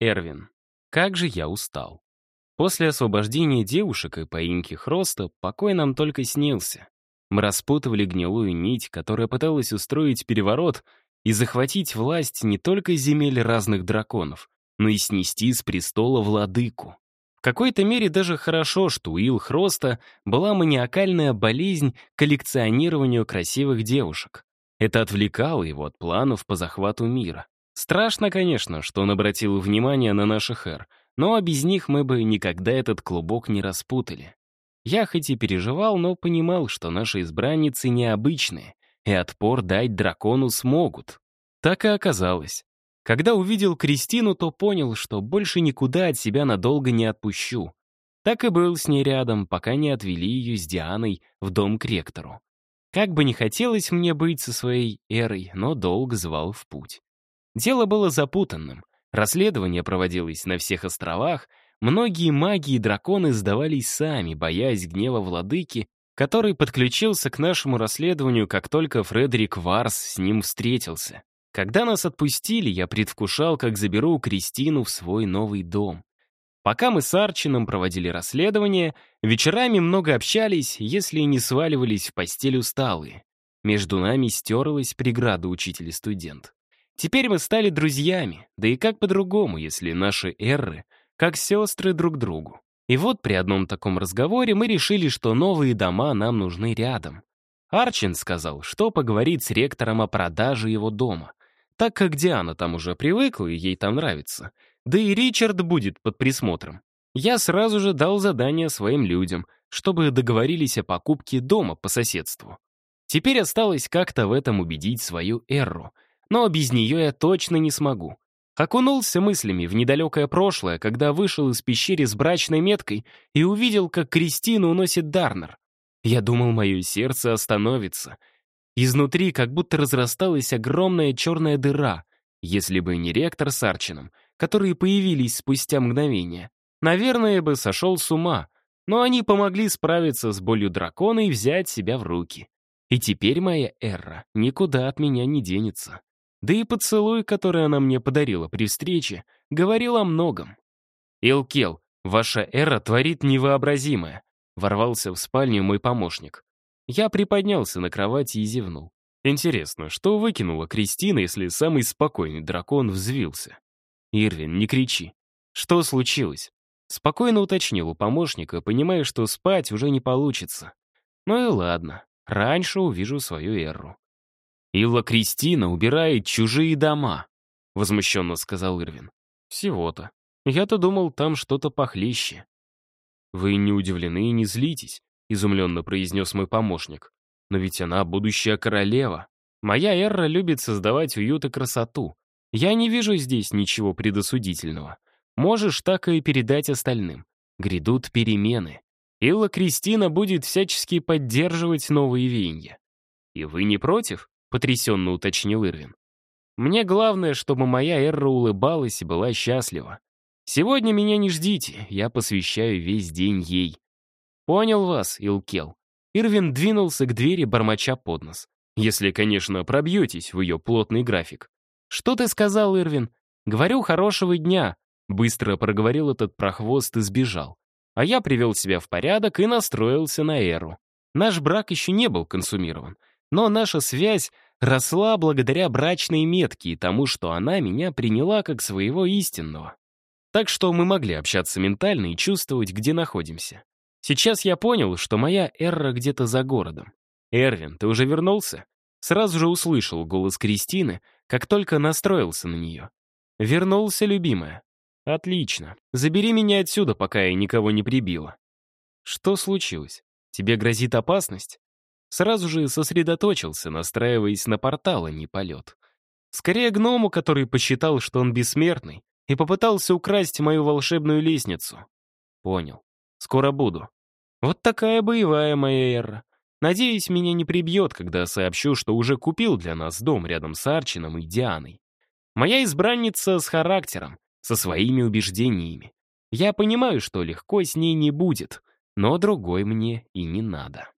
Эрвин. Как же я устал. После освобождения девушек и поимки Хроста покой нам только снился. Мы распутывали гнилую нить, которая пыталась устроить переворот и захватить власть не только земель разных драконов, но и снести с престола владыку. В какой-то мере даже хорошо, что у Ил Хроста была маниакальная болезнь коллекционированию красивых девушек. Это отвлекало его от планов по захвату мира. Страшно, конечно, что он обратил внимание на наших эр, но без них мы бы никогда этот клубок не распутали. Я хоть и переживал, но понимал, что наши избранницы необычные, и отпор дать дракону смогут. Так и оказалось. Когда увидел Кристину, то понял, что больше никуда от себя надолго не отпущу. Так и был с ней рядом, пока не отвели ее с Дианой в дом к ректору. Как бы не хотелось мне быть со своей эрой, но долг звал в путь. Дело было запутанным. Расследование проводилось на всех островах, многие маги и драконы сдавались сами, боясь гнева владыки, который подключился к нашему расследованию, как только Фредерик Варс с ним встретился. Когда нас отпустили, я предвкушал, как заберу Кристину в свой новый дом. Пока мы с Арчином проводили расследование, вечерами много общались, если не сваливались в постель усталые. Между нами стерлась преграда учитель и студент. Теперь мы стали друзьями, да и как по-другому, если наши эрры как сестры друг другу. И вот при одном таком разговоре мы решили, что новые дома нам нужны рядом. Арчин сказал, что поговорит с ректором о продаже его дома, так как Диана там уже привыкла и ей там нравится. Да и Ричард будет под присмотром. Я сразу же дал задание своим людям, чтобы договорились о покупке дома по соседству. Теперь осталось как-то в этом убедить свою Эрру — но без нее я точно не смогу. Окунулся мыслями в недалекое прошлое, когда вышел из пещеры с брачной меткой и увидел, как Кристину уносит Дарнер. Я думал, мое сердце остановится. Изнутри как будто разрасталась огромная черная дыра, если бы не ректор с Арчином, которые появились спустя мгновение. Наверное, я бы сошел с ума, но они помогли справиться с болью дракона и взять себя в руки. И теперь моя Эра никуда от меня не денется. Да и поцелуй, который она мне подарила при встрече, говорил о многом. «Илкел, ваша эра творит невообразимое», — ворвался в спальню мой помощник. Я приподнялся на кровати и зевнул. Интересно, что выкинула Кристина, если самый спокойный дракон взвился? «Ирвин, не кричи. Что случилось?» Спокойно уточнил у помощника, понимая, что спать уже не получится. Ну и ладно, раньше увижу свою эру. «Илла Кристина убирает чужие дома», — возмущенно сказал Ирвин. «Всего-то. Я-то думал, там что-то похлеще». «Вы не удивлены и не злитесь», — изумленно произнес мой помощник. «Но ведь она будущая королева. Моя Эрра любит создавать уют и красоту. Я не вижу здесь ничего предосудительного. Можешь так и передать остальным. Грядут перемены. Илла Кристина будет всячески поддерживать новые веяния. И вы не против?» — потрясенно уточнил Ирвин. «Мне главное, чтобы моя Эрра улыбалась и была счастлива. Сегодня меня не ждите, я посвящаю весь день ей». «Понял вас, Илкел». Ирвин двинулся к двери, бормоча под нос. «Если, конечно, пробьетесь в ее плотный график». «Что ты сказал, Ирвин?» «Говорю, хорошего дня», — быстро проговорил этот прохвост и сбежал. А я привел себя в порядок и настроился на Эру. Наш брак еще не был консумирован — но наша связь росла благодаря брачной метке и тому, что она меня приняла как своего истинного. Так что мы могли общаться ментально и чувствовать, где находимся. Сейчас я понял, что моя Эрра где-то за городом. «Эрвин, ты уже вернулся?» Сразу же услышал голос Кристины, как только настроился на нее. «Вернулся, любимая». «Отлично. Забери меня отсюда, пока я никого не прибила». «Что случилось? Тебе грозит опасность?» Сразу же сосредоточился, настраиваясь на портал, а не полет. Скорее гному, который посчитал, что он бессмертный, и попытался украсть мою волшебную лестницу. Понял. Скоро буду. Вот такая боевая моя эра. Надеюсь, меня не прибьет, когда сообщу, что уже купил для нас дом рядом с Арчином и Дианой. Моя избранница с характером, со своими убеждениями. Я понимаю, что легко с ней не будет, но другой мне и не надо.